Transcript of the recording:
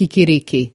Kikiriki.